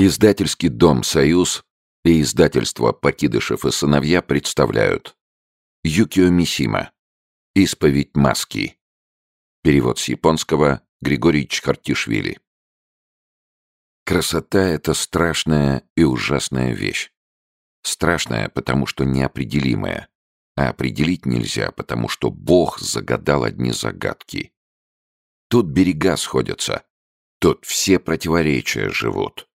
Издательский дом «Союз» и издательство «Покидышев и сыновья» представляют Юкио Мисима «Исповедь маски» Перевод с японского Григорий Чхартишвили Красота — это страшная и ужасная вещь. Страшная, потому что неопределимая, а определить нельзя, потому что Бог загадал одни загадки. Тут берега сходятся, тут все противоречия живут.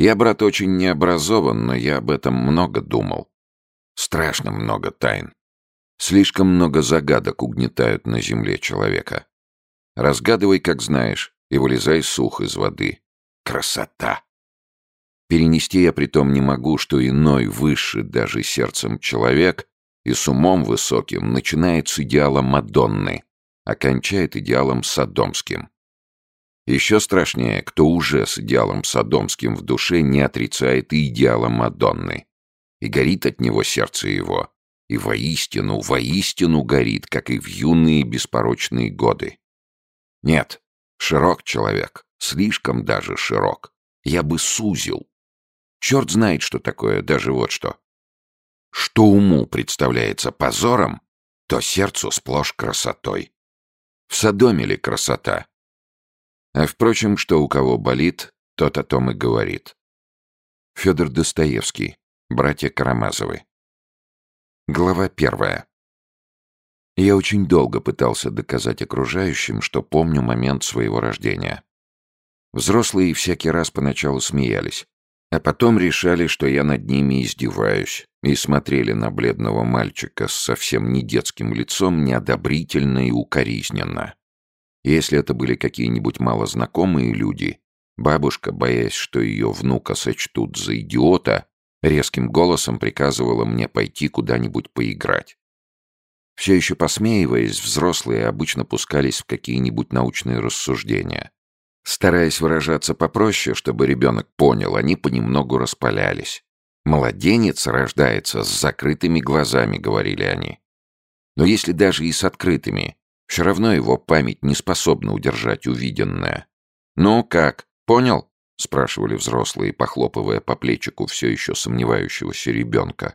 Я, брат, очень необразован, но я об этом много думал. Страшно много тайн. Слишком много загадок угнетают на земле человека. Разгадывай, как знаешь, и вылезай сух из воды. Красота! Перенести я притом не могу, что иной, выше даже сердцем человек и с умом высоким начинает с идеала Мадонны, окончает идеалом Содомским. Еще страшнее, кто уже с идеалом садомским в душе не отрицает и идеала Мадонны. И горит от него сердце его. И воистину, воистину горит, как и в юные беспорочные годы. Нет, широк человек, слишком даже широк. Я бы сузил. Черт знает, что такое, даже вот что. Что уму представляется позором, то сердцу сплошь красотой. В Содоме ли красота? А впрочем, что у кого болит, тот о том и говорит. Федор Достоевский. Братья Карамазовы. Глава первая. Я очень долго пытался доказать окружающим, что помню момент своего рождения. Взрослые всякий раз поначалу смеялись, а потом решали, что я над ними издеваюсь, и смотрели на бледного мальчика с совсем не детским лицом неодобрительно и укоризненно. Если это были какие-нибудь малознакомые люди, бабушка, боясь, что ее внука сочтут за идиота, резким голосом приказывала мне пойти куда-нибудь поиграть. Все еще посмеиваясь, взрослые обычно пускались в какие-нибудь научные рассуждения. Стараясь выражаться попроще, чтобы ребенок понял, они понемногу распалялись. «Младенец рождается с закрытыми глазами», — говорили они. Но если даже и с открытыми, все равно его память не способна удержать увиденное. «Ну как, понял?» — спрашивали взрослые, похлопывая по плечику все еще сомневающегося ребенка.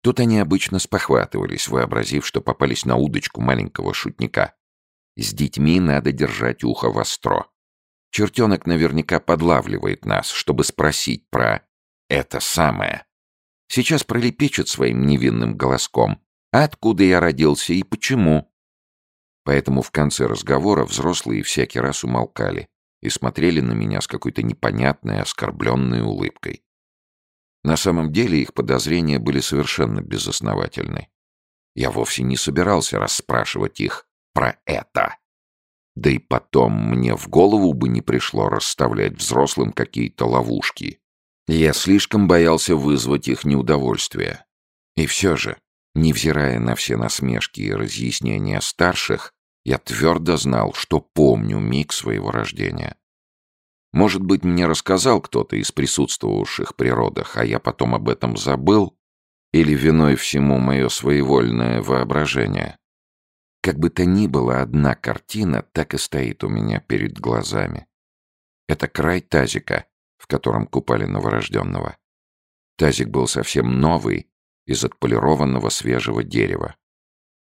Тут они обычно спохватывались, вообразив, что попались на удочку маленького шутника. С детьми надо держать ухо востро. Чертенок наверняка подлавливает нас, чтобы спросить про это самое. Сейчас пролепечет своим невинным голоском. откуда я родился и почему? Поэтому в конце разговора взрослые всякий раз умолкали и смотрели на меня с какой-то непонятной, оскорбленной улыбкой. На самом деле их подозрения были совершенно безосновательны. Я вовсе не собирался расспрашивать их про это. Да и потом мне в голову бы не пришло расставлять взрослым какие-то ловушки. Я слишком боялся вызвать их неудовольствие. И все же, невзирая на все насмешки и разъяснения старших, я твердо знал, что помню миг своего рождения. Может быть, мне рассказал кто-то из присутствовавших при родах, а я потом об этом забыл, или виной всему мое своевольное воображение. Как бы то ни было, одна картина так и стоит у меня перед глазами. Это край тазика, в котором купали новорожденного. Тазик был совсем новый, из отполированного свежего дерева.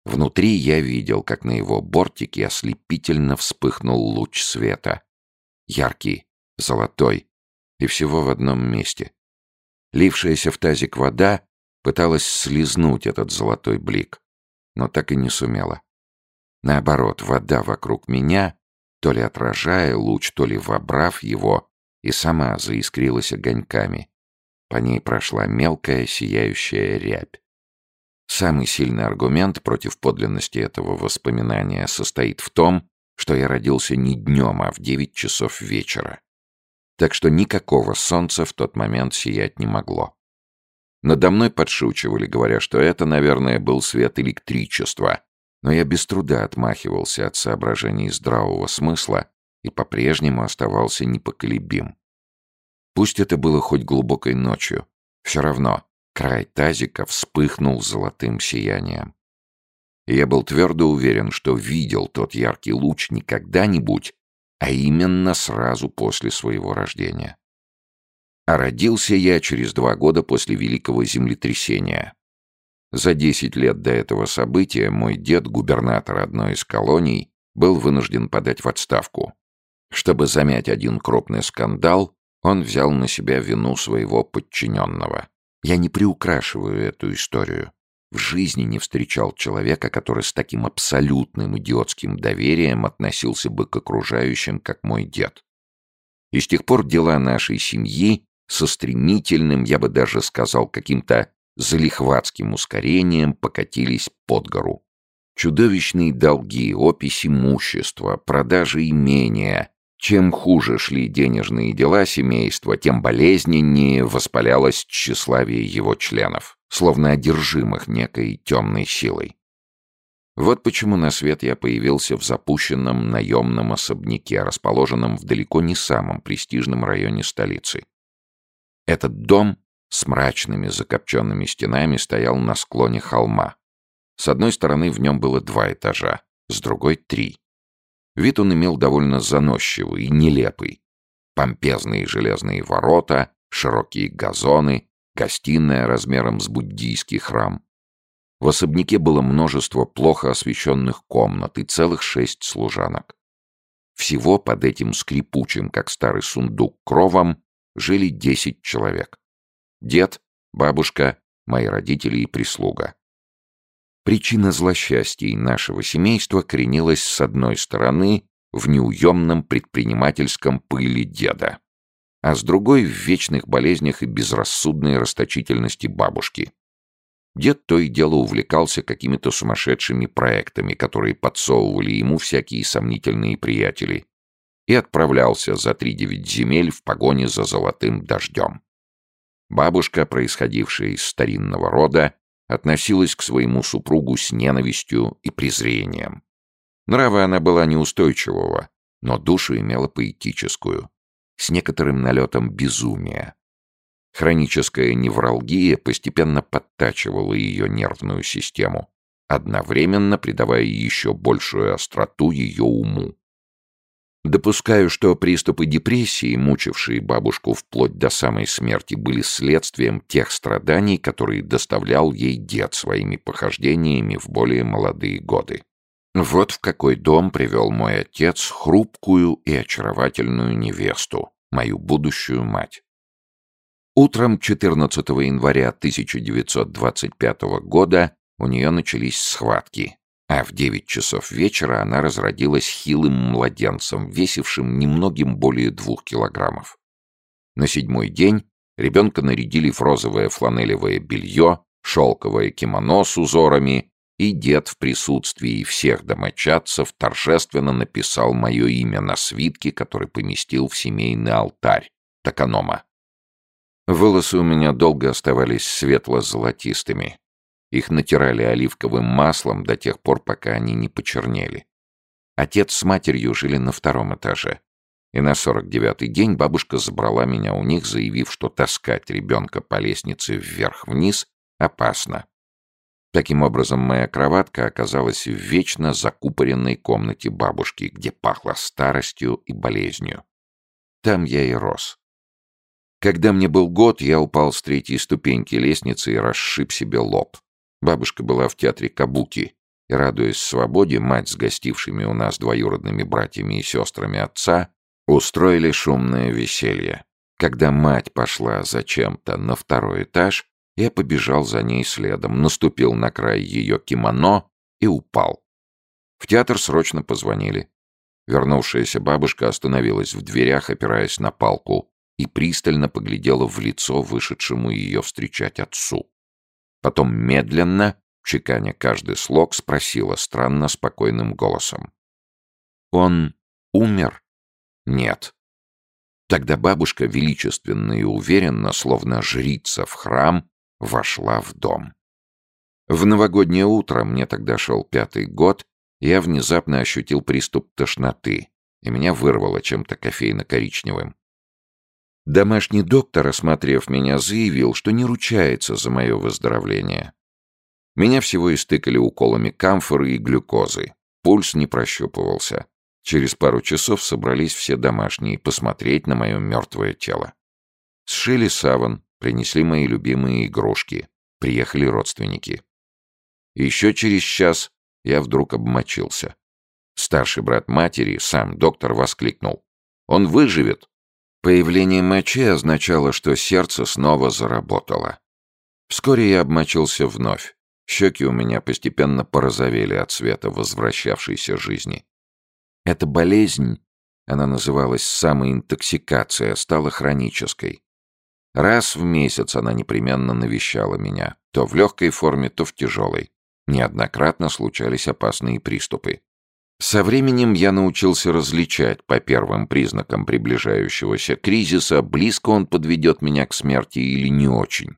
Внутри я видел, как на его бортике ослепительно вспыхнул луч света. Яркий, золотой, и всего в одном месте. Лившаяся в тазик вода пыталась слизнуть этот золотой блик, но так и не сумела. Наоборот, вода вокруг меня, то ли отражая луч, то ли вобрав его, и сама заискрилась огоньками. По ней прошла мелкая сияющая рябь. Самый сильный аргумент против подлинности этого воспоминания состоит в том, что я родился не днем, а в девять часов вечера. Так что никакого солнца в тот момент сиять не могло. Надо мной подшучивали, говоря, что это, наверное, был свет электричества, но я без труда отмахивался от соображений здравого смысла и по-прежнему оставался непоколебим. Пусть это было хоть глубокой ночью, все равно Край тазика вспыхнул золотым сиянием. Я был твердо уверен, что видел тот яркий луч не когда-нибудь, а именно сразу после своего рождения. А родился я через два года после Великого землетрясения. За десять лет до этого события мой дед, губернатор одной из колоний, был вынужден подать в отставку. Чтобы замять один крупный скандал, он взял на себя вину своего подчиненного. Я не приукрашиваю эту историю. В жизни не встречал человека, который с таким абсолютным идиотским доверием относился бы к окружающим, как мой дед. И с тех пор дела нашей семьи со стремительным, я бы даже сказал, каким-то залихватским ускорением покатились под гору. Чудовищные долги, опись имущества, продажи имения. Чем хуже шли денежные дела семейства, тем болезненнее воспалялось тщеславие его членов, словно одержимых некой темной силой. Вот почему на свет я появился в запущенном наемном особняке, расположенном в далеко не самом престижном районе столицы. Этот дом с мрачными закопченными стенами стоял на склоне холма. С одной стороны в нем было два этажа, с другой — три. Вид он имел довольно заносчивый и нелепый. Помпезные железные ворота, широкие газоны, гостиная размером с буддийский храм. В особняке было множество плохо освещенных комнат и целых шесть служанок. Всего под этим скрипучим, как старый сундук, кровом жили десять человек. Дед, бабушка, мои родители и прислуга. Причина злосчастий нашего семейства коренилась с одной стороны в неуемном предпринимательском пыли деда, а с другой в вечных болезнях и безрассудной расточительности бабушки. Дед то и дело увлекался какими-то сумасшедшими проектами, которые подсовывали ему всякие сомнительные приятели, и отправлялся за три девять земель в погоне за золотым дождем. Бабушка, происходившая из старинного рода, относилась к своему супругу с ненавистью и презрением. Нрава она была неустойчивого, но душу имела поэтическую, с некоторым налетом безумия. Хроническая невралгия постепенно подтачивала ее нервную систему, одновременно придавая еще большую остроту ее уму. Допускаю, что приступы депрессии, мучившие бабушку вплоть до самой смерти, были следствием тех страданий, которые доставлял ей дед своими похождениями в более молодые годы. Вот в какой дом привел мой отец хрупкую и очаровательную невесту, мою будущую мать. Утром 14 января 1925 года у нее начались схватки, а в девять часов вечера она разродилась хилым младенцем, весившим немногим более двух килограммов. На седьмой день ребенка нарядили в розовое фланелевое белье, шелковое кимоно с узорами, и дед в присутствии всех домочадцев торжественно написал мое имя на свитке, который поместил в семейный алтарь, токанома. Волосы у меня долго оставались светло-золотистыми, их натирали оливковым маслом до тех пор, пока они не почернели. Отец с матерью жили на втором этаже. И на сорок девятый день бабушка забрала меня у них, заявив, что таскать ребенка по лестнице вверх-вниз опасно. Таким образом, моя кроватка оказалась в вечно закупоренной комнате бабушки, где пахло старостью и болезнью. Там я и рос. Когда мне был год, я упал с третьей ступеньки лестницы и расшиб себе лоб. Бабушка была в театре Кабуки, и, радуясь свободе, мать с гостившими у нас двоюродными братьями и сестрами отца устроили шумное веселье. Когда мать пошла зачем-то на второй этаж, я побежал за ней следом, наступил на край ее кимоно и упал. В театр срочно позвонили. Вернувшаяся бабушка остановилась в дверях, опираясь на палку, и пристально поглядела в лицо вышедшему ее встречать отцу. Потом медленно, чеканя каждый слог, спросила странно спокойным голосом. «Он умер?» «Нет». Тогда бабушка величественно и уверенно, словно жрица в храм, вошла в дом. В новогоднее утро, мне тогда шел пятый год, я внезапно ощутил приступ тошноты, и меня вырвало чем-то кофейно-коричневым. Домашний доктор, осмотрев меня, заявил, что не ручается за мое выздоровление. Меня всего истыкали уколами камфоры и глюкозы. Пульс не прощупывался. Через пару часов собрались все домашние посмотреть на мое мертвое тело. Сшили саван, принесли мои любимые игрушки. Приехали родственники. Еще через час я вдруг обмочился. Старший брат матери, сам доктор, воскликнул. «Он выживет!» Появление мочи означало, что сердце снова заработало. Вскоре я обмочился вновь. Щеки у меня постепенно порозовели от света возвращавшейся жизни. Эта болезнь, она называлась самоинтоксикация, стала хронической. Раз в месяц она непременно навещала меня, то в легкой форме, то в тяжелой. Неоднократно случались опасные приступы. Со временем я научился различать по первым признакам приближающегося кризиса, близко он подведет меня к смерти или не очень.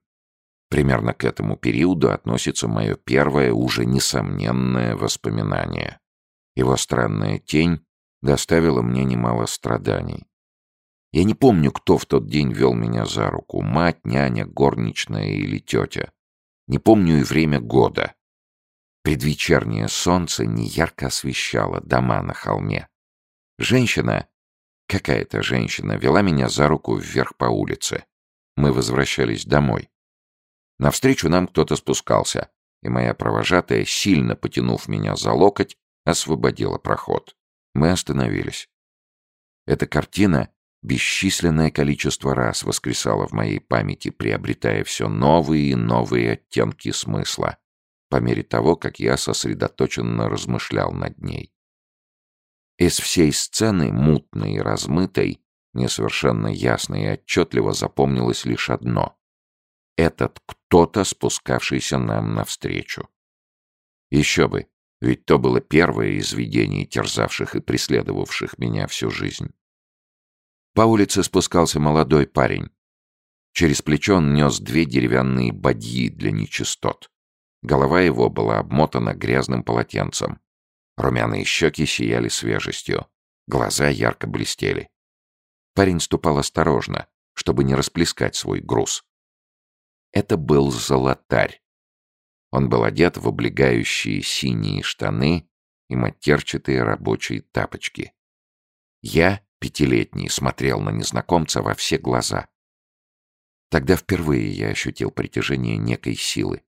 Примерно к этому периоду относится мое первое, уже несомненное воспоминание. Его странная тень доставила мне немало страданий. Я не помню, кто в тот день вел меня за руку, мать, няня, горничная или тетя. Не помню и время года. Предвечернее солнце неярко освещало дома на холме. Женщина, какая-то женщина, вела меня за руку вверх по улице. Мы возвращались домой. Навстречу нам кто-то спускался, и моя провожатая, сильно потянув меня за локоть, освободила проход. Мы остановились. Эта картина бесчисленное количество раз воскресала в моей памяти, приобретая все новые и новые оттенки смысла по мере того, как я сосредоточенно размышлял над ней. Из всей сцены, мутной и размытой, несовершенно ясно и отчетливо запомнилось лишь одно. Этот кто-то, спускавшийся нам навстречу. Еще бы, ведь то было первое из видений, терзавших и преследовавших меня всю жизнь. По улице спускался молодой парень. Через плечо он нес две деревянные бадьи для нечистот. Голова его была обмотана грязным полотенцем. Румяные щеки сияли свежестью. Глаза ярко блестели. Парень ступал осторожно, чтобы не расплескать свой груз. Это был золотарь. Он был одет в облегающие синие штаны и матерчатые рабочие тапочки. Я, пятилетний, смотрел на незнакомца во все глаза. Тогда впервые я ощутил притяжение некой силы.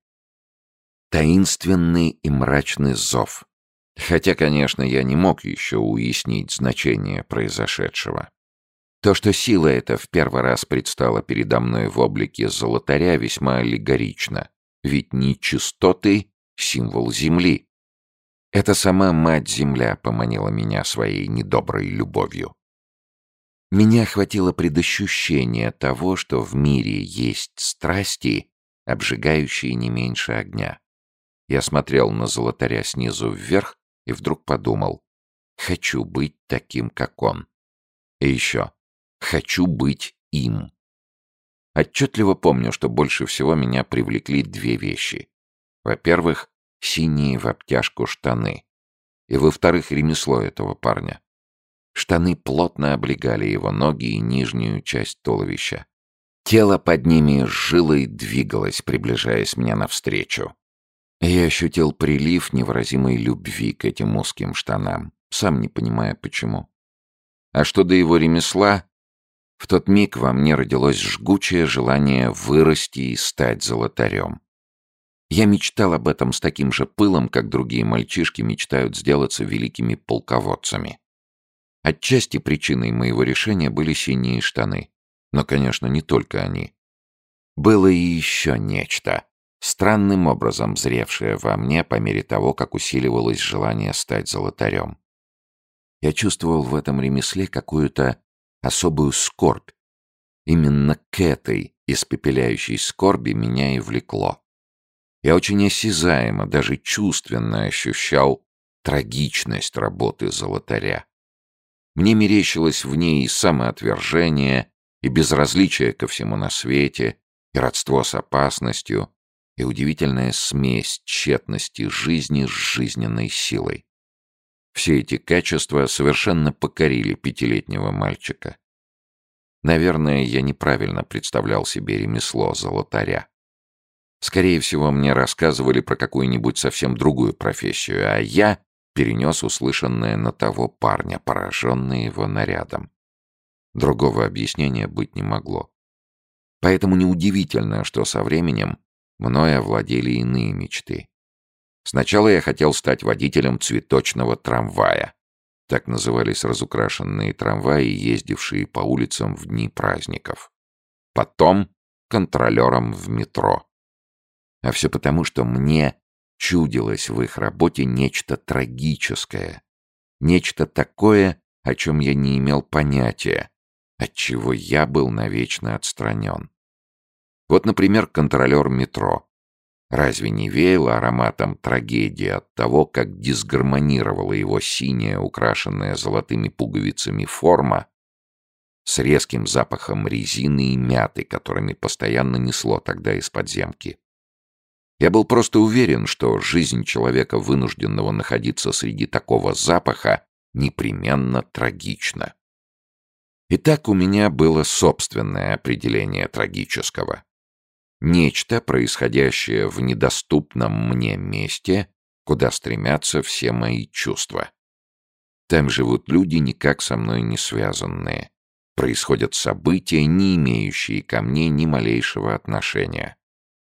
Таинственный и мрачный зов. Хотя, конечно, я не мог еще уяснить значение произошедшего. То, что сила эта в первый раз предстала передо мной в облике золотаря, весьма аллегорично. Ведь нечистоты — символ Земли. Это сама Мать-Земля поманила меня своей недоброй любовью. Меня охватило предощущение того, что в мире есть страсти, обжигающие не меньше огня. Я смотрел на золотаря снизу вверх и вдруг подумал, хочу быть таким, как он. И еще, хочу быть им. Отчетливо помню, что больше всего меня привлекли две вещи. Во-первых, синие в обтяжку штаны. И во-вторых, ремесло этого парня. Штаны плотно облегали его ноги и нижнюю часть туловища. Тело под ними жило и двигалось, приближаясь мне навстречу. Я ощутил прилив невыразимой любви к этим узким штанам, сам не понимая почему. А что до его ремесла, в тот миг во мне родилось жгучее желание вырасти и стать золотарем. Я мечтал об этом с таким же пылом, как другие мальчишки мечтают сделаться великими полководцами. Отчасти причиной моего решения были синие штаны. Но, конечно, не только они. Было и еще нечто, странным образом зревшее во мне по мере того, как усиливалось желание стать золотарем. Я чувствовал в этом ремесле какую-то особую скорбь. Именно к этой испепеляющей скорби меня и влекло. Я очень осязаемо, даже чувственно ощущал трагичность работы золотаря. Мне мерещилось в ней и самоотвержение, и безразличие ко всему на свете, и родство с опасностью, и удивительная смесь тщетности жизни с жизненной силой. Все эти качества совершенно покорили пятилетнего мальчика. Наверное, я неправильно представлял себе ремесло золотаря. Скорее всего, мне рассказывали про какую-нибудь совсем другую профессию, а я перенес услышанное на того парня, пораженный его нарядом. Другого объяснения быть не могло. Поэтому неудивительно, что со временем мной овладели иные мечты. Сначала я хотел стать водителем цветочного трамвая. Так назывались разукрашенные трамваи, ездившие по улицам в дни праздников. Потом контролером в метро. А все потому, что мне чудилось в их работе нечто трагическое. Нечто такое, о чем я не имел понятия, от чего я был навечно отстранен. Вот, например, контролер метро. Разве не веяло ароматом трагедии от того, как дисгармонировала его синяя, украшенная золотыми пуговицами форма с резким запахом резины и мяты, которыми постоянно несло тогда из подземки? Я был просто уверен, что жизнь человека, вынужденного находиться среди такого запаха, непременно трагична. Итак, у меня было собственное определение трагического. Нечто, происходящее в недоступном мне месте, куда стремятся все мои чувства. Там живут люди, никак со мной не связанные. Происходят события, не имеющие ко мне ни малейшего отношения.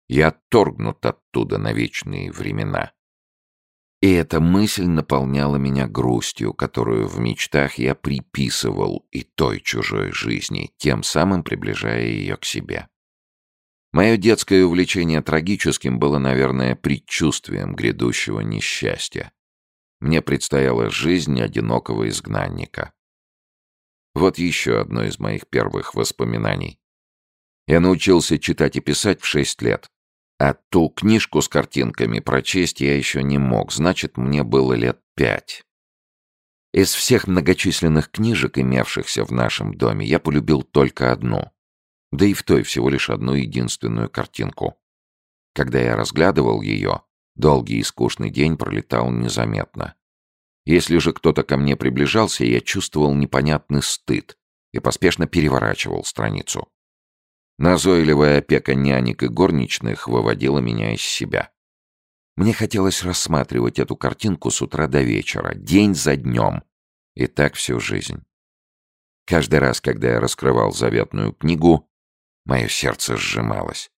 Я отторгнут оттуда на вечные времена. И эта мысль наполняла меня грустью, которую в мечтах я приписывал и той чужой жизни, тем самым приближая ее к себе. Мое детское увлечение трагическим было, наверное, предчувствием грядущего несчастья. Мне предстояла жизнь одинокого изгнанника. Вот еще одно из моих первых воспоминаний. Я научился читать и писать в шесть лет. А ту книжку с картинками прочесть я еще не мог, значит, мне было лет пять. Из всех многочисленных книжек, имевшихся в нашем доме, я полюбил только одну да и в той всего лишь одну единственную картинку. Когда я разглядывал ее, долгий и скучный день пролетал незаметно. Если же кто-то ко мне приближался, я чувствовал непонятный стыд и поспешно переворачивал страницу. Назойливая опека нянек и горничных выводила меня из себя. Мне хотелось рассматривать эту картинку с утра до вечера, день за днем, и так всю жизнь. Каждый раз, когда я раскрывал заветную книгу, Мое сердце сжималось.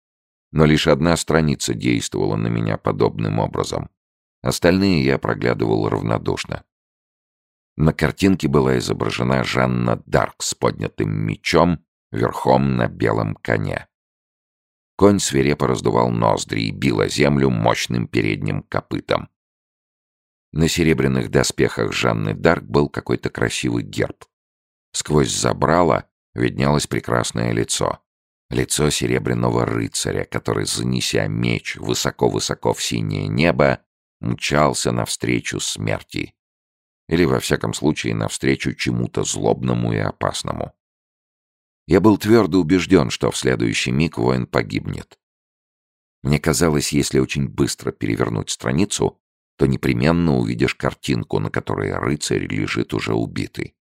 Но лишь одна страница действовала на меня подобным образом. Остальные я проглядывал равнодушно. На картинке была изображена Жанна Дарк с поднятым мечом верхом на белом коне. Конь свирепо раздувал ноздри и бил землю мощным передним копытом. На серебряных доспехах Жанны Дарк был какой-то красивый герб. Сквозь забрало виднелось прекрасное лицо. Лицо серебряного рыцаря, который, занеся меч высоко-высоко в синее небо, мчался навстречу смерти. Или, во всяком случае, навстречу чему-то злобному и опасному. Я был твердо убежден, что в следующий миг воин погибнет. Мне казалось, если очень быстро перевернуть страницу, то непременно увидишь картинку, на которой рыцарь лежит уже убитый.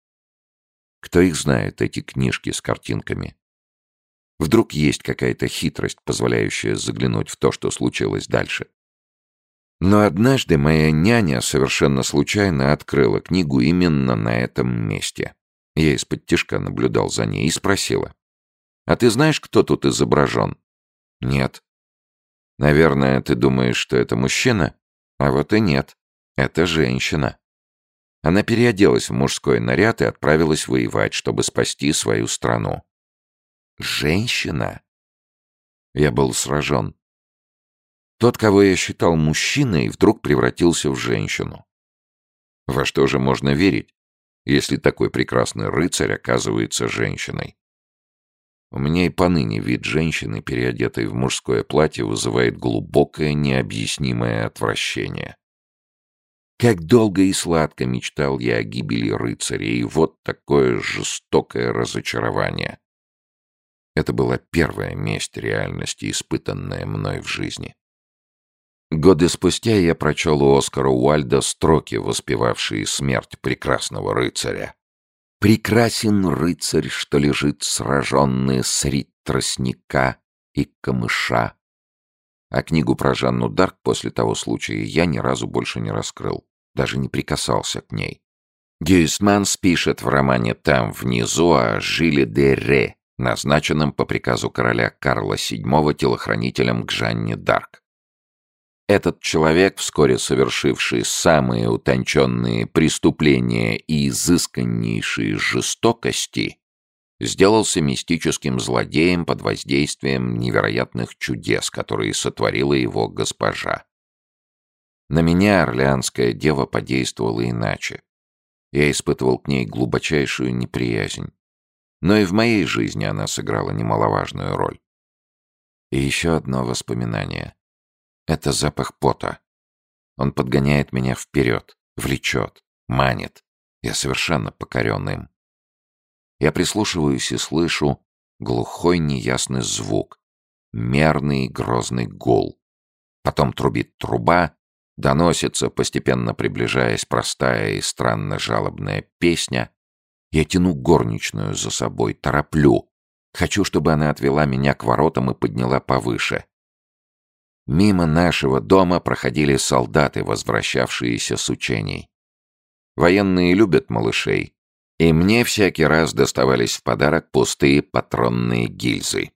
Кто их знает, эти книжки с картинками? Вдруг есть какая-то хитрость, позволяющая заглянуть в то, что случилось дальше. Но однажды моя няня совершенно случайно открыла книгу именно на этом месте. Я из-под тишка наблюдал за ней и спросила. «А ты знаешь, кто тут изображен?» «Нет». «Наверное, ты думаешь, что это мужчина?» «А вот и нет. Это женщина». Она переоделась в мужской наряд и отправилась воевать, чтобы спасти свою страну. Женщина? Я был сражен. Тот, кого я считал мужчиной, вдруг превратился в женщину. Во что же можно верить, если такой прекрасный рыцарь оказывается женщиной? У меня и поныне вид женщины, переодетой в мужское платье, вызывает глубокое, необъяснимое отвращение. Как долго и сладко мечтал я о гибели рыцаря, и вот такое жестокое разочарование. Это была первая месть реальности, испытанная мной в жизни. Годы спустя я прочел у Оскара Уальда строки, воспевавшие смерть прекрасного рыцаря. «Прекрасен рыцарь, что лежит сраженный средь тростника и камыша». А книгу про Жанну Дарк после того случая я ни разу больше не раскрыл, даже не прикасался к ней. Гюйсманс пишет в романе «Там внизу» о Жиле де Ре, назначенным по приказу короля Карла VII телохранителем к Жанне Дарк. Этот человек, вскоре совершивший самые утонченные преступления и изысканнейшие жестокости, сделался мистическим злодеем под воздействием невероятных чудес, которые сотворила его госпожа. На меня орлеанская дева подействовала иначе. Я испытывал к ней глубочайшую неприязнь. Но и в моей жизни она сыграла немаловажную роль. И еще одно воспоминание. Это запах пота. Он подгоняет меня вперед, влечет, манит. Я совершенно покорен им. Я прислушиваюсь и слышу глухой неясный звук, мерный грозный гул. Потом трубит труба, доносится, постепенно приближаясь, простая и странно жалобная песня. Я тяну горничную за собой, тороплю. Хочу, чтобы она отвела меня к воротам и подняла повыше. Мимо нашего дома проходили солдаты, возвращавшиеся с учений. Военные любят малышей, и мне всякий раз доставались в подарок пустые патронные гильзы.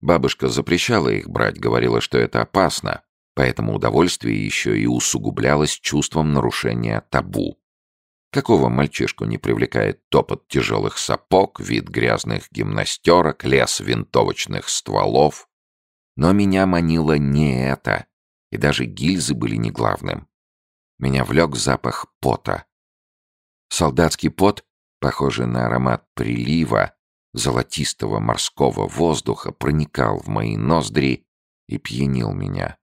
Бабушка запрещала их брать, говорила, что это опасно, поэтому удовольствие еще и усугублялось чувством нарушения табу. Какого мальчишку не привлекает топот тяжелых сапог, вид грязных гимнастерок, лес винтовочных стволов? Но меня манило не это, и даже гильзы были не главным. Меня влек запах пота. Солдатский пот похожий на аромат прилива, золотистого морского воздуха, проникал в мои ноздри и пьянил меня.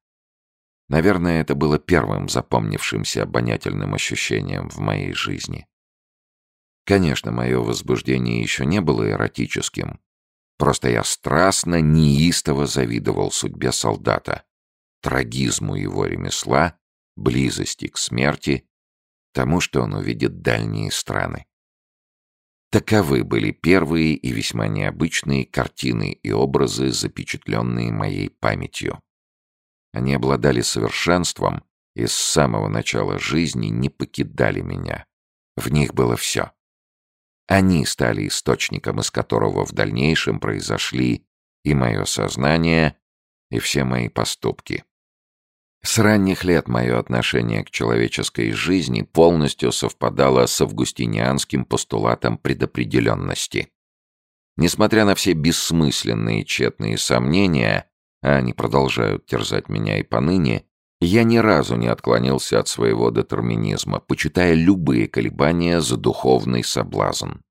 Наверное, это было первым запомнившимся обонятельным ощущением в моей жизни. Конечно, мое возбуждение еще не было эротическим. Просто я страстно, неистово завидовал судьбе солдата, трагизму его ремесла, близости к смерти, тому, что он увидит дальние страны. Таковы были первые и весьма необычные картины и образы, запечатленные моей памятью. Они обладали совершенством и с самого начала жизни не покидали меня. В них было все. Они стали источником, из которого в дальнейшем произошли и мое сознание, и все мои поступки. С ранних лет мое отношение к человеческой жизни полностью совпадало с августинианским постулатом предопределенности. Несмотря на все бессмысленные тщетные сомнения, а они продолжают терзать меня и поныне, я ни разу не отклонился от своего детерминизма, почитая любые колебания за духовный соблазн.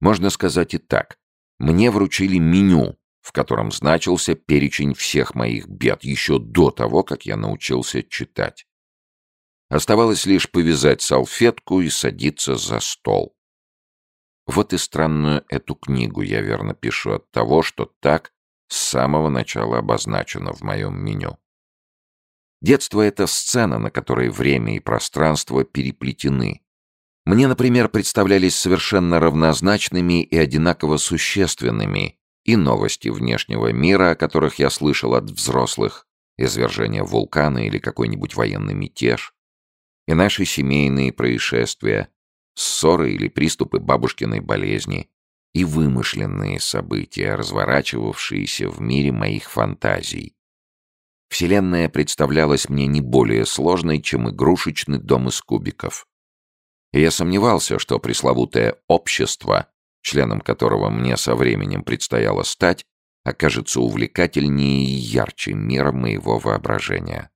Можно сказать и так. Мне вручили меню, в котором значился перечень всех моих бед еще до того, как я научился читать. Оставалось лишь повязать салфетку и садиться за стол. Вот и странную эту книгу я верно пишу от того, что так с самого начала обозначено в моем меню. Детство — это сцена, на которой время и пространство переплетены. Мне, например, представлялись совершенно равнозначными и одинаково существенными и новости внешнего мира, о которых я слышал от взрослых, извержение вулкана или какой-нибудь военный мятеж, и наши семейные происшествия, ссоры или приступы бабушкиной болезни, и вымышленные события, разворачивавшиеся в мире моих фантазий. Вселенная представлялась мне не более сложной, чем игрушечный дом из кубиков. И я сомневался, что пресловутое «общество» членом которого мне со временем предстояло стать, окажется увлекательнее и ярче мира моего воображения.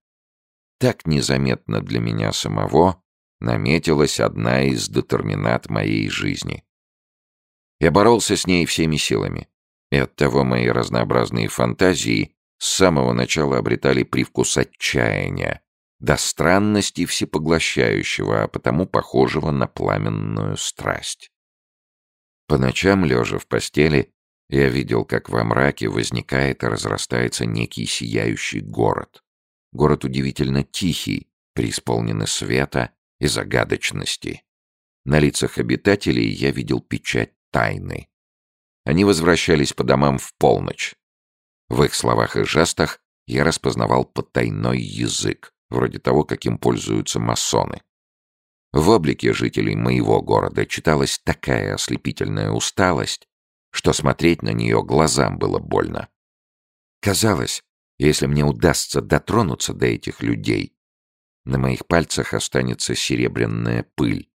Так незаметно для меня самого наметилась одна из детерминат моей жизни. Я боролся с ней всеми силами, и оттого мои разнообразные фантазии с самого начала обретали привкус отчаяния, до странности всепоглощающего, а потому похожего на пламенную страсть. По ночам, лежа в постели, я видел, как во мраке возникает и разрастается некий сияющий город. Город удивительно тихий, преисполненный света и загадочности. На лицах обитателей я видел печать тайны. Они возвращались по домам в полночь. В их словах и жестах я распознавал потайной язык, вроде того, каким пользуются масоны. В облике жителей моего города читалась такая ослепительная усталость, что смотреть на нее глазам было больно. Казалось, если мне удастся дотронуться до этих людей, на моих пальцах останется серебряная пыль,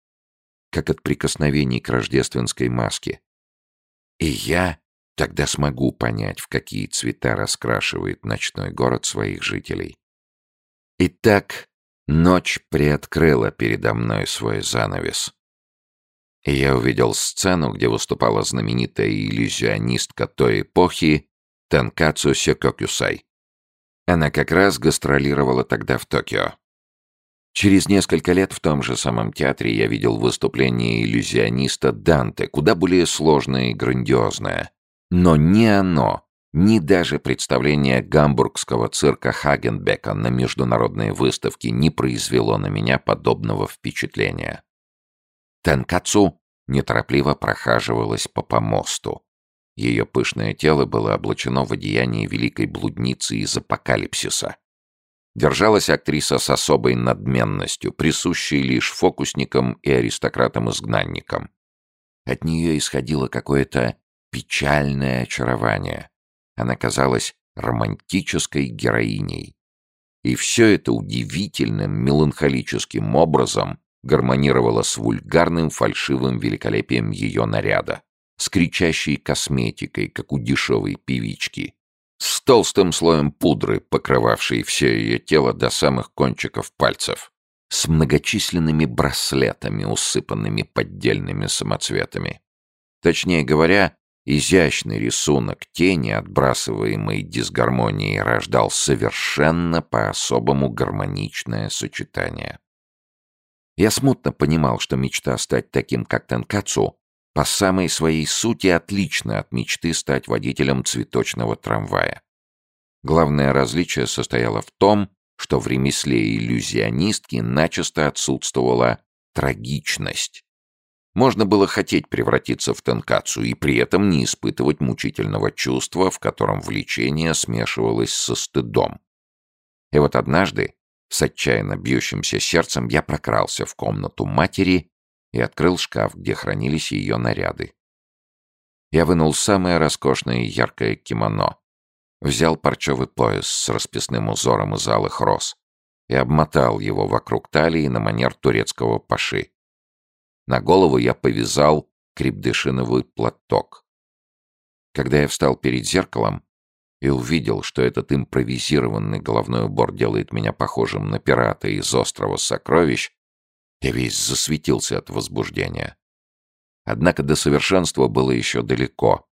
как от прикосновений к рождественской маске. И я тогда смогу понять, в какие цвета раскрашивает ночной город своих жителей. Итак, ночь приоткрыла передо мной свой занавес. И я увидел сцену, где выступала знаменитая иллюзионистка той эпохи Танкацу Секокюсай. Она как раз гастролировала тогда в Токио. Через несколько лет в том же самом театре я видел выступление иллюзиониста Данте, куда более сложное и грандиозное. Но ни оно, ни даже представление гамбургского цирка Хагенбека на международной выставке не произвело на меня подобного впечатления. Тенкацу неторопливо прохаживалась по помосту. Ее пышное тело было облачено в одеяние великой блудницы из апокалипсиса. Держалась актриса с особой надменностью, присущей лишь фокусникам и аристократам-изгнанникам. От нее исходило какое-то печальное очарование. Она казалась романтической героиней. И все это удивительным, меланхолическим образом гармонировало с вульгарным фальшивым великолепием ее наряда, с кричащей косметикой, как у дешевой певички, с толстым слоем пудры, покрывавшей все ее тело до самых кончиков пальцев, с многочисленными браслетами, усыпанными поддельными самоцветами. Точнее говоря, изящный рисунок тени, отбрасываемой дисгармонией, рождал совершенно по-особому гармоничное сочетание. Я смутно понимал, что мечта стать таким, как Тенкацу, по самой своей сути отлично от мечты стать водителем цветочного трамвая. Главное различие состояло в том, что в ремесле иллюзионистки начисто отсутствовала трагичность. Можно было хотеть превратиться в тонкацу и при этом не испытывать мучительного чувства, в котором влечение смешивалось со стыдом. И вот однажды, с отчаянно бьющимся сердцем, я прокрался в комнату матери и открыл шкаф, где хранились ее наряды. Я вынул самое роскошное и яркое кимоно, взял парчевый пояс с расписным узором из алых роз и обмотал его вокруг талии на манер турецкого паши. На голову я повязал крепдышиновый платок. Когда я встал перед зеркалом и увидел, что этот импровизированный головной убор делает меня похожим на пирата из острова сокровищ, я весь засветился от возбуждения. Однако до совершенства было еще далеко.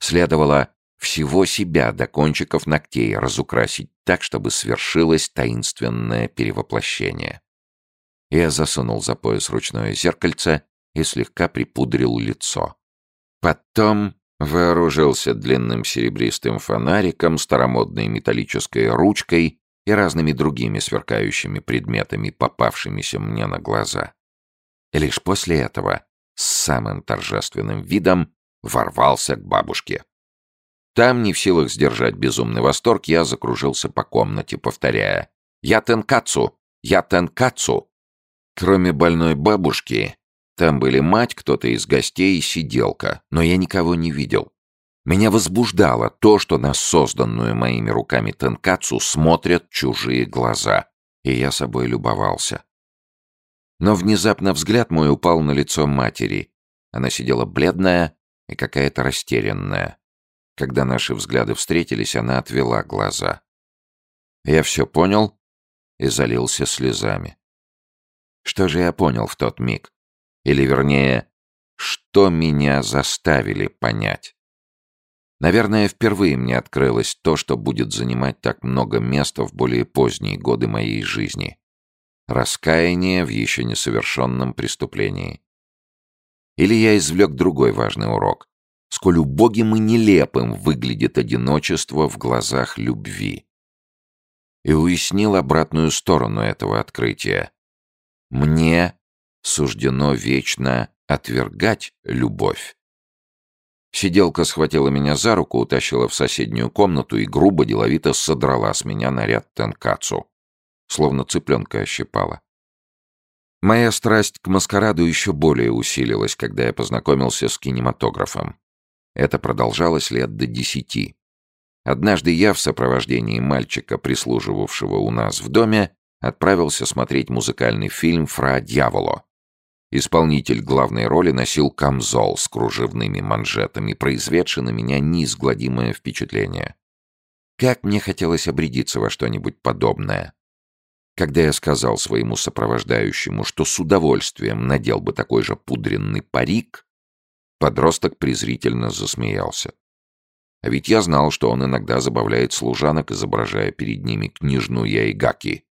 Следовало всего себя до кончиков ногтей разукрасить так, чтобы свершилось таинственное перевоплощение. Я засунул за пояс ручное зеркальце и слегка припудрил лицо. Потом вооружился длинным серебристым фонариком, старомодной металлической ручкой и разными другими сверкающими предметами, попавшимися мне на глаза. И лишь после этого, с самым торжественным видом, ворвался к бабушке. Там, не в силах сдержать безумный восторг, я закружился по комнате, повторяя «Я Тенкацу! Я Тенкацу!» Кроме больной бабушки, там были мать, кто-то из гостей и сиделка, но я никого не видел. Меня возбуждало то, что на созданную моими руками Тенкацу смотрят чужие глаза, и я собой любовался. Но внезапно взгляд мой упал на лицо матери. Она сидела бледная и какая-то растерянная. Когда наши взгляды встретились, она отвела глаза. Я все понял и залился слезами. Что же я понял в тот миг? Или, вернее, что меня заставили понять? Наверное, впервые мне открылось то, что будет занимать так много места в более поздние годы моей жизни. Раскаяние в еще несовершенном преступлении. Или я извлек другой важный урок. Сколь убогим и нелепым выглядит одиночество в глазах любви. И уяснил обратную сторону этого открытия. Мне суждено вечно отвергать любовь. Сиделка схватила меня за руку, утащила в соседнюю комнату и грубо деловито содрала с меня наряд тенкацу. Словно цыпленка ощипала. Моя страсть к маскараду еще более усилилась, когда я познакомился с кинематографом. Это продолжалось лет до десяти. Однажды я в сопровождении мальчика, прислуживавшего у нас в доме, отправился смотреть музыкальный фильм «Фра Дьяволо». Исполнитель главной роли носил камзол с кружевными манжетами, произведший на меня неизгладимое впечатление. Как мне хотелось обрядиться во что-нибудь подобное. Когда я сказал своему сопровождающему, что с удовольствием надел бы такой же пудренный парик, подросток презрительно засмеялся. А ведь я знал, что он иногда забавляет служанок, изображая перед ними княжну Яйгаки.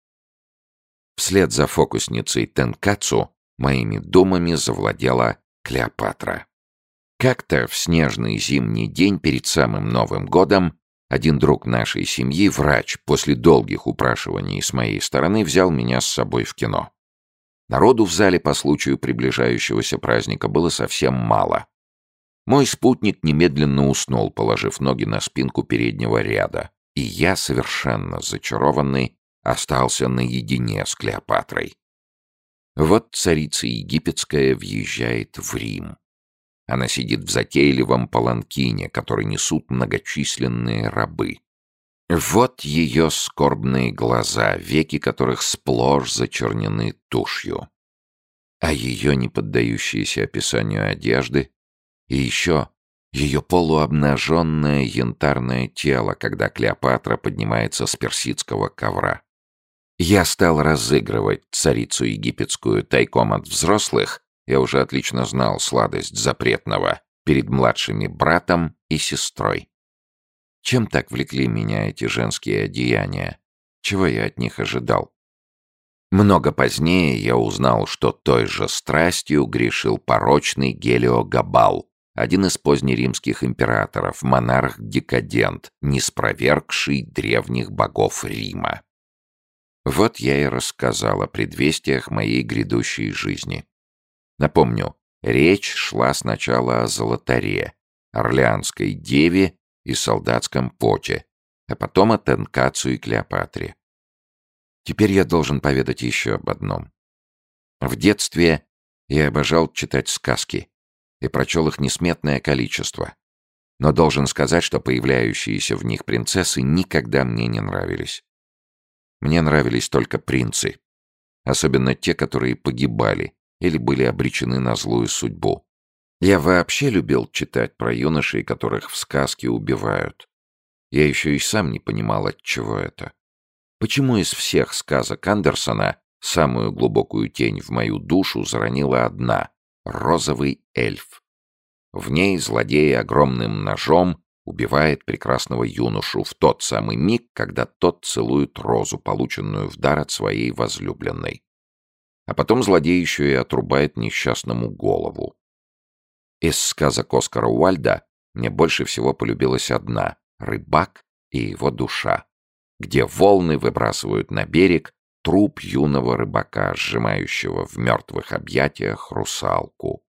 Вслед за фокусницей Тенкацу моими думами завладела Клеопатра. Как-то в снежный зимний день перед самым Новым годом один друг нашей семьи, врач, после долгих упрашиваний с моей стороны взял меня с собой в кино. Народу в зале по случаю приближающегося праздника было совсем мало. Мой спутник немедленно уснул, положив ноги на спинку переднего ряда, и я, совершенно зачарованный, остался наедине с Клеопатрой. Вот царица египетская въезжает в Рим. Она сидит в затейливом паланкине, который несут многочисленные рабы. Вот ее скорбные глаза, веки которых сплошь зачернены тушью. А ее неподдающиеся описанию одежды и еще ее полуобнаженное янтарное тело, когда Клеопатра поднимается с персидского ковра. Я стал разыгрывать царицу египетскую тайком от взрослых, я уже отлично знал сладость запретного, перед младшими братом и сестрой. Чем так влекли меня эти женские одеяния? Чего я от них ожидал? Много позднее я узнал, что той же страстью грешил порочный Гелиогабал, один из позднеримских императоров, монарх-декадент, не спровергший древних богов Рима. Вот я и рассказал о предвестиях моей грядущей жизни. Напомню, речь шла сначала о Золотаре, Орлеанской деве и солдатском поте, а потом о Тенкацу и Клеопатре. Теперь я должен поведать еще об одном. В детстве я обожал читать сказки и прочел их несметное количество. Но должен сказать, что появляющиеся в них принцессы никогда мне не нравились. Мне нравились только принцы. Особенно те, которые погибали или были обречены на злую судьбу. Я вообще любил читать про юношей, которых в сказке убивают. Я еще и сам не понимал, от чего это. Почему из всех сказок Андерсона самую глубокую тень в мою душу заронила одна — розовый эльф. В ней злодей огромным ножом убивает прекрасного юношу в тот самый миг, когда тот целует розу, полученную в дар от своей возлюбленной. А потом злодей еще и отрубает несчастному голову. Из сказок Оскара Уальда мне больше всего полюбилась одна — «Рыбак и его душа», где волны выбрасывают на берег труп юного рыбака, сжимающего в мертвых объятиях русалку.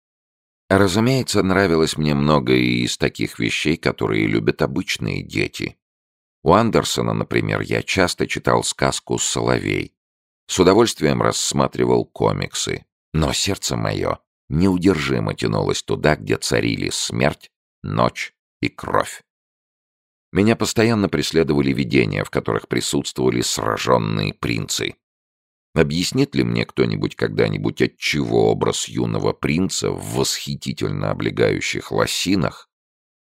Разумеется, нравилось мне многое из таких вещей, которые любят обычные дети. У Андерсона, например, я часто читал сказку «Соловей». С удовольствием рассматривал комиксы. Но сердце мое неудержимо тянулось туда, где царили смерть, ночь и кровь. Меня постоянно преследовали видения, в которых присутствовали сраженные принцы. Объяснит ли мне кто-нибудь когда-нибудь, отчего образ юного принца в восхитительно облегающих лосинах,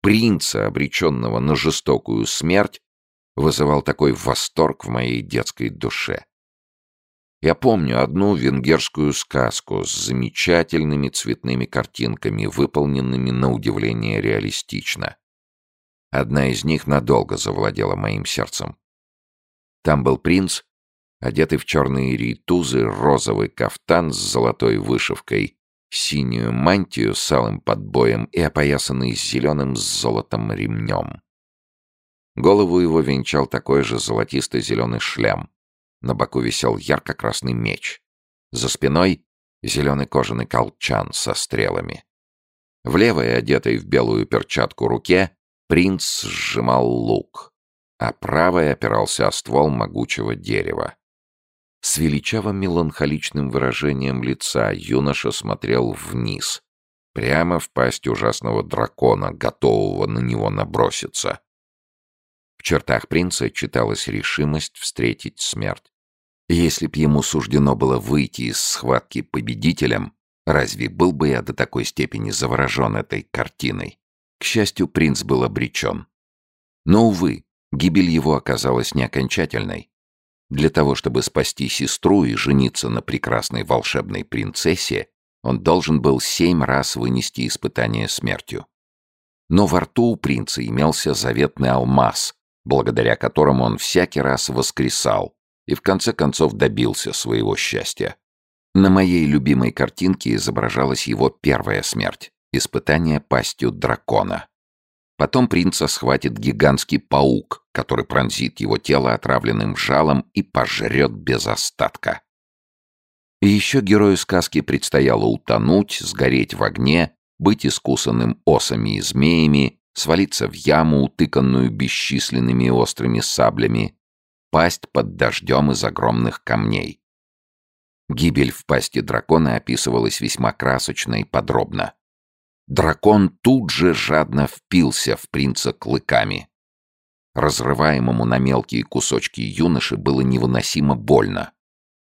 принца, обреченного на жестокую смерть, вызывал такой восторг в моей детской душе? Я помню одну венгерскую сказку с замечательными цветными картинками, выполненными на удивление реалистично. Одна из них надолго завладела моим сердцем. Там был принц, одетый в черные ритузы, розовый кафтан с золотой вышивкой, синюю мантию с алым подбоем и опоясанный зеленым с золотом ремнем. Голову его венчал такой же золотисто-зеленый шлем. На боку висел ярко-красный меч. За спиной — зеленый кожаный колчан со стрелами. В левой, одетой в белую перчатку руке, принц сжимал лук, а правой опирался о ствол могучего дерева. С величаво-меланхоличным выражением лица юноша смотрел вниз, прямо в пасть ужасного дракона, готового на него наброситься. В чертах принца читалась решимость встретить смерть. Если б ему суждено было выйти из схватки победителем, разве был бы я до такой степени заворожен этой картиной? К счастью, принц был обречен. Но, увы, гибель его оказалась не окончательной. Для того, чтобы спасти сестру и жениться на прекрасной волшебной принцессе, он должен был семь раз вынести испытание смертью. Но во рту у принца имелся заветный алмаз, благодаря которому он всякий раз воскресал и в конце концов добился своего счастья. На моей любимой картинке изображалась его первая смерть — испытание пастью дракона. Потом принца схватит гигантский паук, который пронзит его тело отравленным жалом и пожрет без остатка. И еще герою сказки предстояло утонуть, сгореть в огне, быть искусанным осами и змеями, свалиться в яму, утыканную бесчисленными острыми саблями, пасть под дождем из огромных камней. Гибель в пасти дракона описывалась весьма красочно и подробно. Дракон тут же жадно впился в принца клыками. Разрываемому на мелкие кусочки юноши было невыносимо больно.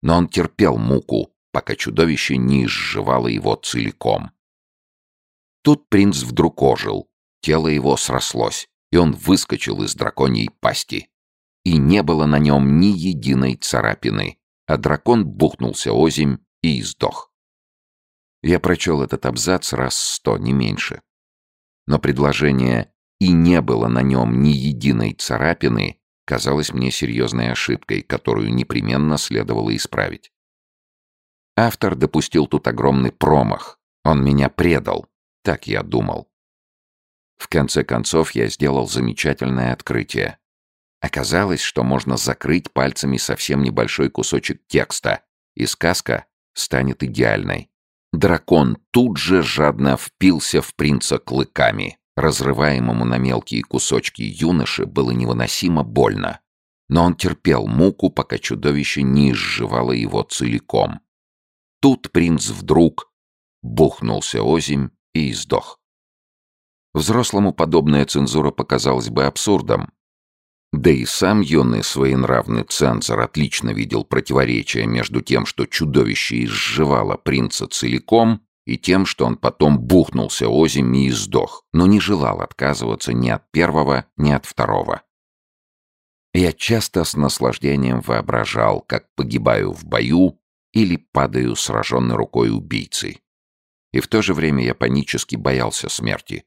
Но он терпел муку, пока чудовище не изживало его целиком. Тут принц вдруг ожил, тело его срослось, и он выскочил из драконьей пасти. И не было на нем ни единой царапины, а дракон бухнулся озимь и издох. Я прочел этот абзац раз сто, не меньше. Но предложение «и не было на нем ни единой царапины» казалось мне серьезной ошибкой, которую непременно следовало исправить. Автор допустил тут огромный промах. Он меня предал. Так я думал. В конце концов, я сделал замечательное открытие. Оказалось, что можно закрыть пальцами совсем небольшой кусочек текста, и сказка станет идеальной. Дракон тут же жадно впился в принца клыками. Разрываемому на мелкие кусочки юноши было невыносимо больно. Но он терпел муку, пока чудовище не изживало его целиком. Тут принц вдруг бухнулся озимь и издох. Взрослому подобная цензура показалась бы абсурдом, да и сам юный своенравный цензор отлично видел противоречие между тем, что чудовище изживало принца целиком, и тем, что он потом бухнулся озимь и издох, но не желал отказываться ни от первого, ни от второго. Я часто с наслаждением воображал, как погибаю в бою или падаю сраженной рукой убийцы. И в то же время я панически боялся смерти.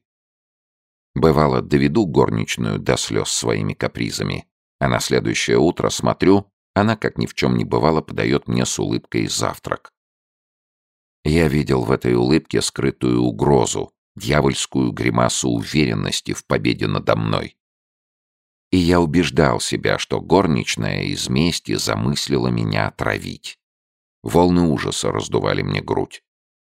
Бывало, доведу горничную до слез своими капризами, а на следующее утро смотрю, она, как ни в чем не бывало, подает мне с улыбкой завтрак. Я видел в этой улыбке скрытую угрозу, дьявольскую гримасу уверенности в победе надо мной. И я убеждал себя, что горничная из мести замыслила меня отравить. Волны ужаса раздували мне грудь.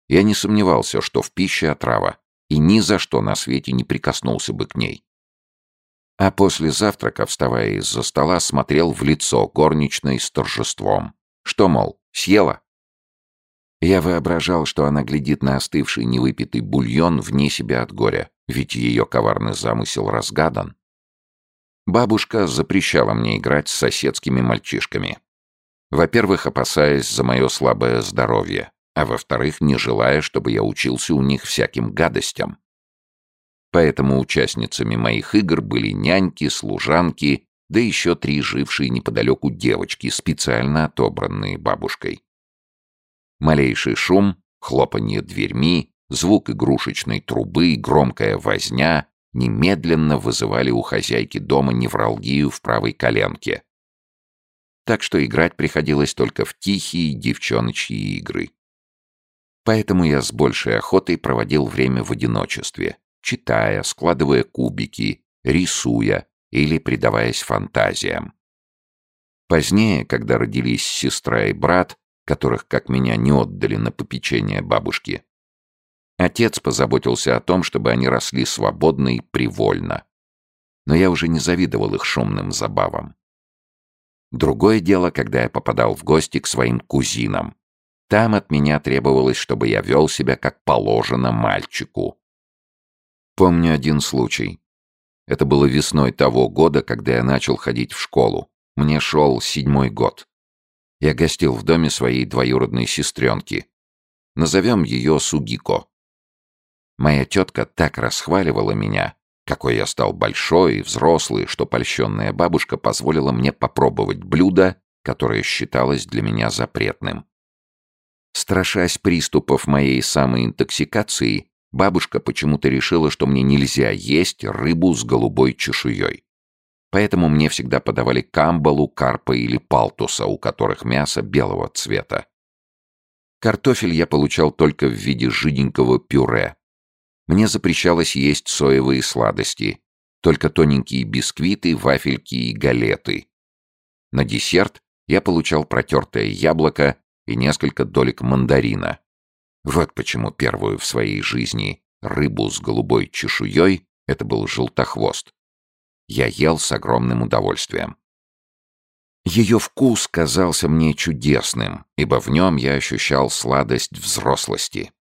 Я не сомневался, что в пище отрава, и ни за что на свете не прикоснулся бы к ней. А после завтрака, вставая из-за стола, смотрел в лицо горничной с торжеством. Что, мол, съела? Я воображал, что она глядит на остывший невыпитый бульон вне себя от горя, ведь ее коварный замысел разгадан. Бабушка запрещала мне играть с соседскими мальчишками. Во-первых, опасаясь за мое слабое здоровье а во-вторых, не желая, чтобы я учился у них всяким гадостям. Поэтому участницами моих игр были няньки, служанки, да еще три жившие неподалеку девочки, специально отобранные бабушкой. Малейший шум, хлопанье дверьми, звук игрушечной трубы, громкая возня немедленно вызывали у хозяйки дома невралгию в правой коленке. Так что играть приходилось только в тихие девчоночьи игры. Поэтому я с большей охотой проводил время в одиночестве, читая, складывая кубики, рисуя или предаваясь фантазиям. Позднее, когда родились сестра и брат, которых, как меня, не отдали на попечение бабушки, отец позаботился о том, чтобы они росли свободно и привольно. Но я уже не завидовал их шумным забавам. Другое дело, когда я попадал в гости к своим кузинам, Там от меня требовалось, чтобы я вел себя как положено мальчику. Помню один случай. Это было весной того года, когда я начал ходить в школу. Мне шел седьмой год. Я гостил в доме своей двоюродной сестренки. Назовем ее Сугико. Моя тетка так расхваливала меня, какой я стал большой и взрослый, что польщенная бабушка позволила мне попробовать блюдо, которое считалось для меня запретным. Страшась приступов моей самоинтоксикации, бабушка почему-то решила, что мне нельзя есть рыбу с голубой чешуей. Поэтому мне всегда подавали камбалу, карпа или палтуса, у которых мясо белого цвета. Картофель я получал только в виде жиденького пюре. Мне запрещалось есть соевые сладости, только тоненькие бисквиты, вафельки и галеты. На десерт я получал протертое яблоко и несколько долек мандарина. Вот почему первую в своей жизни рыбу с голубой чешуей — это был желтохвост. Я ел с огромным удовольствием. Ее вкус казался мне чудесным, ибо в нем я ощущал сладость взрослости.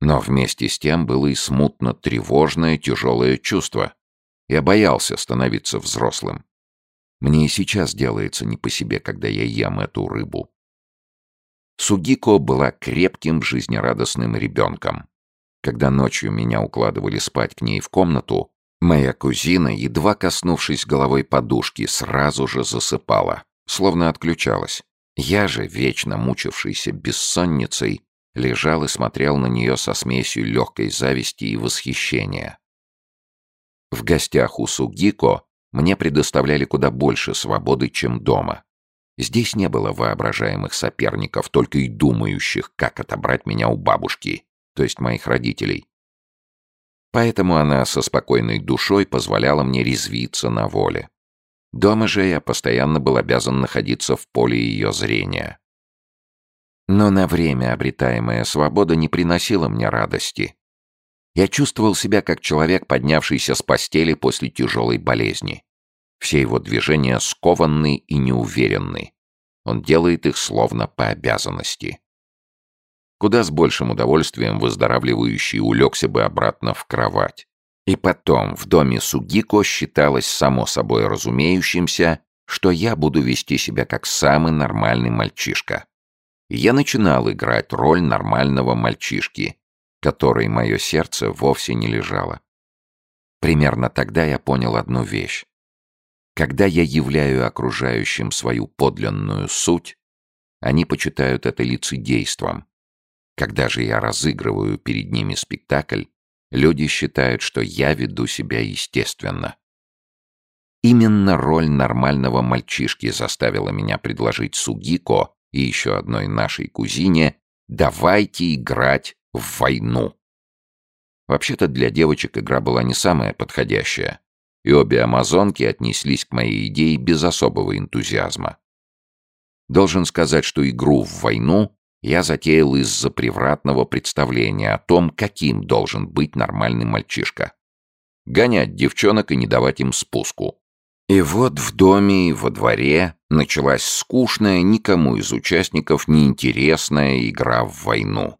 Но вместе с тем было и смутно тревожное тяжелое чувство. Я боялся становиться взрослым. Мне и сейчас делается не по себе, когда я ем эту рыбу. Сугико была крепким, жизнерадостным ребенком. Когда ночью меня укладывали спать к ней в комнату, моя кузина, едва коснувшись головой подушки, сразу же засыпала, словно отключалась. Я же, вечно мучившийся бессонницей, лежал и смотрел на нее со смесью легкой зависти и восхищения. В гостях у Сугико мне предоставляли куда больше свободы, чем дома. Здесь не было воображаемых соперников, только и думающих, как отобрать меня у бабушки, то есть моих родителей. Поэтому она со спокойной душой позволяла мне резвиться на воле. Дома же я постоянно был обязан находиться в поле ее зрения. Но на время обретаемая свобода не приносила мне радости. Я чувствовал себя как человек, поднявшийся с постели после тяжелой болезни. Все его движения скованы и неуверенны. Он делает их словно по обязанности. Куда с большим удовольствием выздоравливающий улегся бы обратно в кровать. И потом в доме Сугико считалось само собой разумеющимся, что я буду вести себя как самый нормальный мальчишка. И я начинал играть роль нормального мальчишки, которой мое сердце вовсе не лежало. Примерно тогда я понял одну вещь. Когда я являю окружающим свою подлинную суть, они почитают это лицедейством. Когда же я разыгрываю перед ними спектакль, люди считают, что я веду себя естественно. Именно роль нормального мальчишки заставила меня предложить Сугико и еще одной нашей кузине «давайте играть в войну». Вообще-то для девочек игра была не самая подходящая и обе амазонки отнеслись к моей идее без особого энтузиазма. Должен сказать, что игру в войну я затеял из-за превратного представления о том, каким должен быть нормальный мальчишка. Гонять девчонок и не давать им спуску. И вот в доме и во дворе началась скучная, никому из участников неинтересная игра в войну.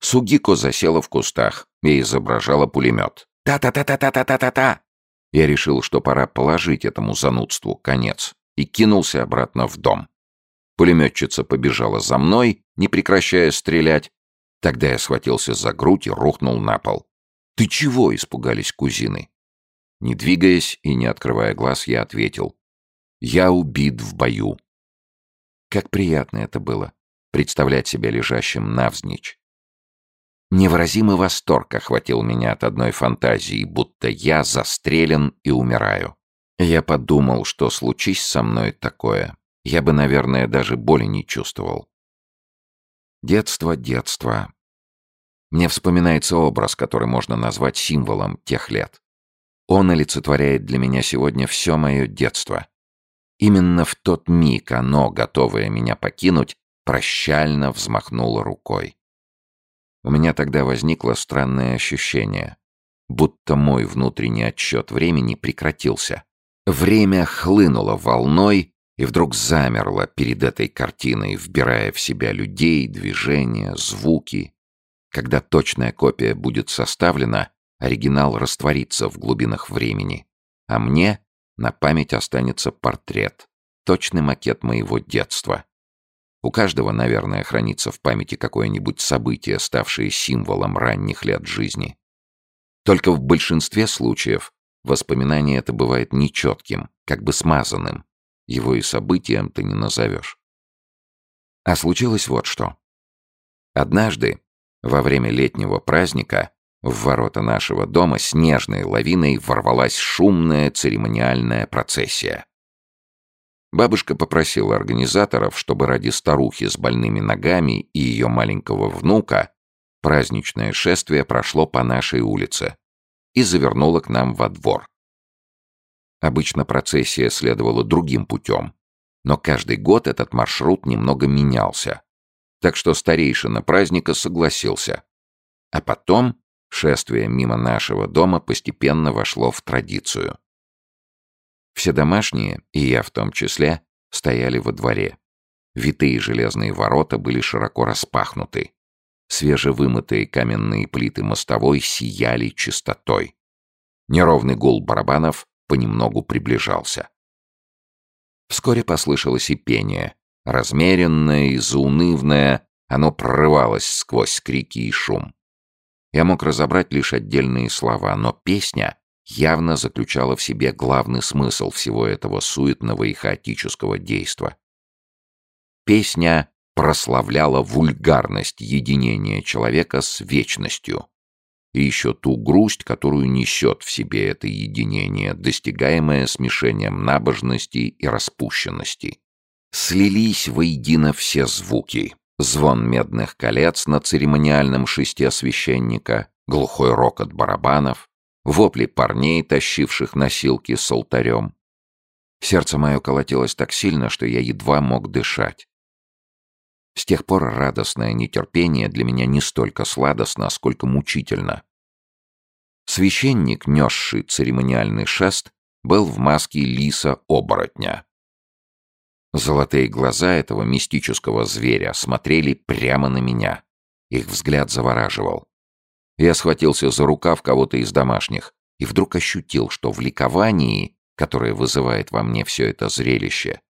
Сугико засела в кустах и изображала пулемет. «Та-та-та-та-та-та-та-та!» Я решил, что пора положить этому занудству конец, и кинулся обратно в дом. Пулеметчица побежала за мной, не прекращая стрелять. Тогда я схватился за грудь и рухнул на пол. «Ты чего?» — испугались кузины. Не двигаясь и не открывая глаз, я ответил. «Я убит в бою». Как приятно это было — представлять себя лежащим навзничь. Невыразимый восторг охватил меня от одной фантазии, будто я застрелен и умираю. Я подумал, что случись со мной такое, я бы, наверное, даже боли не чувствовал. Детство, детство. Мне вспоминается образ, который можно назвать символом тех лет. Он олицетворяет для меня сегодня все мое детство. Именно в тот миг оно, готовое меня покинуть, прощально взмахнуло рукой. У меня тогда возникло странное ощущение, будто мой внутренний отсчет времени прекратился. Время хлынуло волной, и вдруг замерла перед этой картиной, вбирая в себя людей, движения, звуки. Когда точная копия будет составлена, оригинал растворится в глубинах времени, а мне на память останется портрет, точный макет моего детства. У каждого, наверное, хранится в памяти какое-нибудь событие, ставшее символом ранних лет жизни. Только в большинстве случаев воспоминание это бывает нечетким, как бы смазанным. Его и событием ты не назовешь. А случилось вот что. Однажды, во время летнего праздника, в ворота нашего дома снежной лавиной ворвалась шумная церемониальная процессия. Бабушка попросила организаторов, чтобы ради старухи с больными ногами и ее маленького внука праздничное шествие прошло по нашей улице и завернуло к нам во двор. Обычно процессия следовала другим путем, но каждый год этот маршрут немного менялся. Так что старейшина праздника согласился. А потом шествие мимо нашего дома постепенно вошло в традицию. Все домашние, и я в том числе, стояли во дворе. Витые железные ворота были широко распахнуты. Свежевымытые каменные плиты мостовой сияли чистотой. Неровный гул барабанов понемногу приближался. Вскоре послышалось и пение. Размеренное и заунывное, оно прорывалось сквозь крики и шум. Я мог разобрать лишь отдельные слова, но песня явно заключала в себе главный смысл всего этого суетного и хаотического действа. Песня прославляла вульгарность единения человека с вечностью, и еще ту грусть, которую несет в себе это единение, достигаемое смешением набожности и распущенности. Слились воедино все звуки. Звон медных колец на церемониальном шесте священника, глухой рокот барабанов, вопли парней, тащивших носилки с алтарем. Сердце мое колотилось так сильно, что я едва мог дышать. С тех пор радостное нетерпение для меня не столько сладостно, сколько мучительно. Священник, несший церемониальный шест, был в маске лиса-оборотня. Золотые глаза этого мистического зверя смотрели прямо на меня. Их взгляд завораживал. Я схватился за рукав кого-то из домашних и вдруг ощутил, что в ликовании, которое вызывает во мне все это зрелище,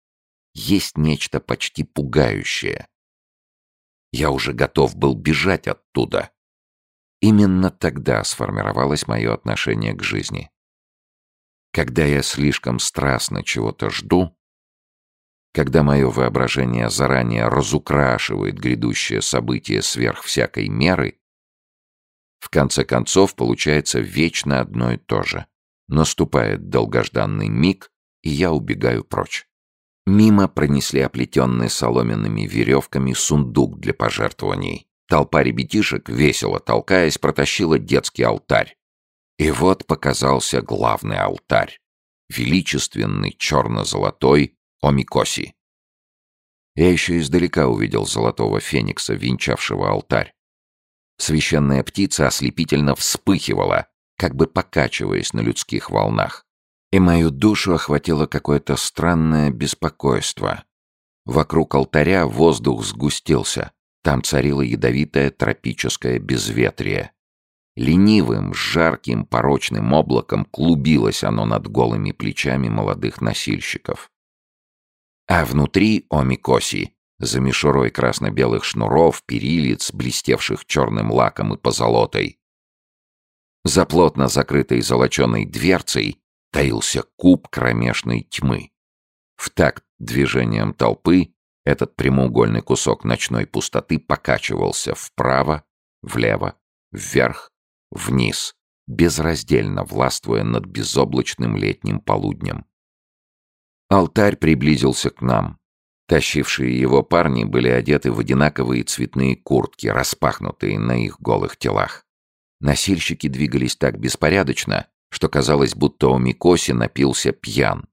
есть нечто почти пугающее. Я уже готов был бежать оттуда. Именно тогда сформировалось мое отношение к жизни. Когда я слишком страстно чего-то жду, когда мое воображение заранее разукрашивает грядущее событие сверх всякой меры, в конце концов получается вечно одно и то же. Наступает долгожданный миг, и я убегаю прочь. Мимо пронесли оплетенный соломенными веревками сундук для пожертвований. Толпа ребятишек, весело толкаясь, протащила детский алтарь. И вот показался главный алтарь. Величественный, черно-золотой Омикоси. Я еще издалека увидел золотого феникса, венчавшего алтарь. Священная птица ослепительно вспыхивала, как бы покачиваясь на людских волнах и мою душу охватило какое-то странное беспокойство. Вокруг алтаря воздух сгустился, там царило ядовитое тропическое безветрие. Ленивым, жарким, порочным облаком клубилось оно над голыми плечами молодых носильщиков. А внутри Омикоси, за мишурой красно-белых шнуров, перилиц, блестевших черным лаком и позолотой, за плотно закрытой золоченой дверцей таился куб кромешной тьмы. В такт движением толпы этот прямоугольный кусок ночной пустоты покачивался вправо, влево, вверх, вниз, безраздельно властвуя над безоблачным летним полуднем. Алтарь приблизился к нам. Тащившие его парни были одеты в одинаковые цветные куртки, распахнутые на их голых телах. Носильщики двигались так беспорядочно, что казалось, будто у Микоси напился пьян.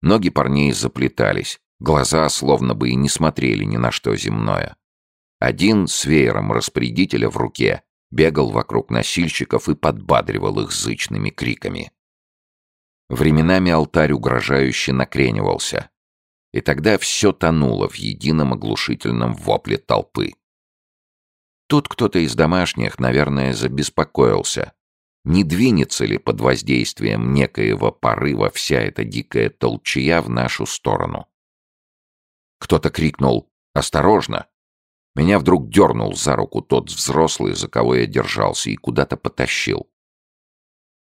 Ноги парней заплетались, глаза словно бы и не смотрели ни на что земное. Один с веером распорядителя в руке бегал вокруг носильщиков и подбадривал их зычными криками. Временами алтарь угрожающе накренивался. И тогда все тонуло в едином оглушительном вопле толпы. Тут кто-то из домашних, наверное, забеспокоился. Не двинется ли под воздействием некоего порыва вся эта дикая толчья в нашу сторону? Кто-то крикнул «Осторожно!». Меня вдруг дернул за руку тот взрослый, за кого я держался, и куда-то потащил.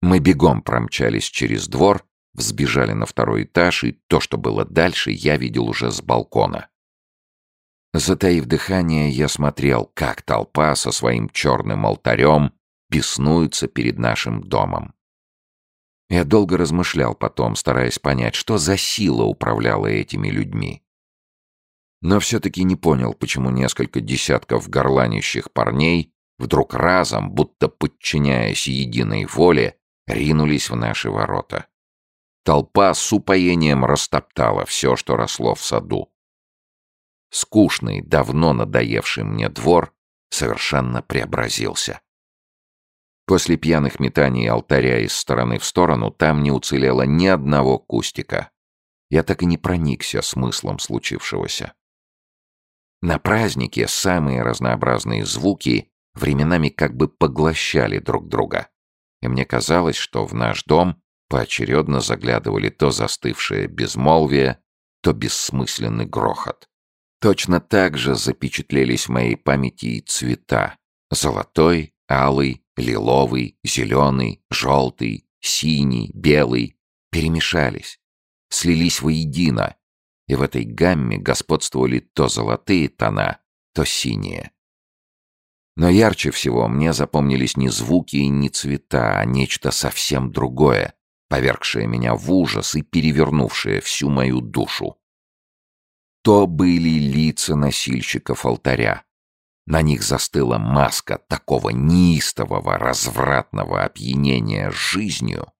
Мы бегом промчались через двор, взбежали на второй этаж, и то, что было дальше, я видел уже с балкона. Затаив дыхание, я смотрел, как толпа со своим черным алтарем беснуется перед нашим домом. Я долго размышлял потом, стараясь понять, что за сила управляла этими людьми. Но все-таки не понял, почему несколько десятков горланищих парней вдруг разом, будто подчиняясь единой воле, ринулись в наши ворота. Толпа с упоением растоптала все, что росло в саду. Скучный, давно надоевший мне двор совершенно преобразился. После пьяных метаний алтаря из стороны в сторону там не уцелело ни одного кустика. Я так и не проникся смыслом случившегося. На празднике самые разнообразные звуки временами как бы поглощали друг друга. И мне казалось, что в наш дом поочередно заглядывали то застывшее безмолвие, то бессмысленный грохот. Точно так же запечатлелись в моей памяти и цвета. Золотой, алый, лиловый, зеленый, желтый, синий, белый перемешались, слились воедино, и в этой гамме господствовали то золотые тона, то синие. Но ярче всего мне запомнились не звуки и не цвета, а нечто совсем другое, повергшее меня в ужас и перевернувшее всю мою душу то были лица носильщиков алтаря. На них застыла маска такого неистового, развратного опьянения жизнью,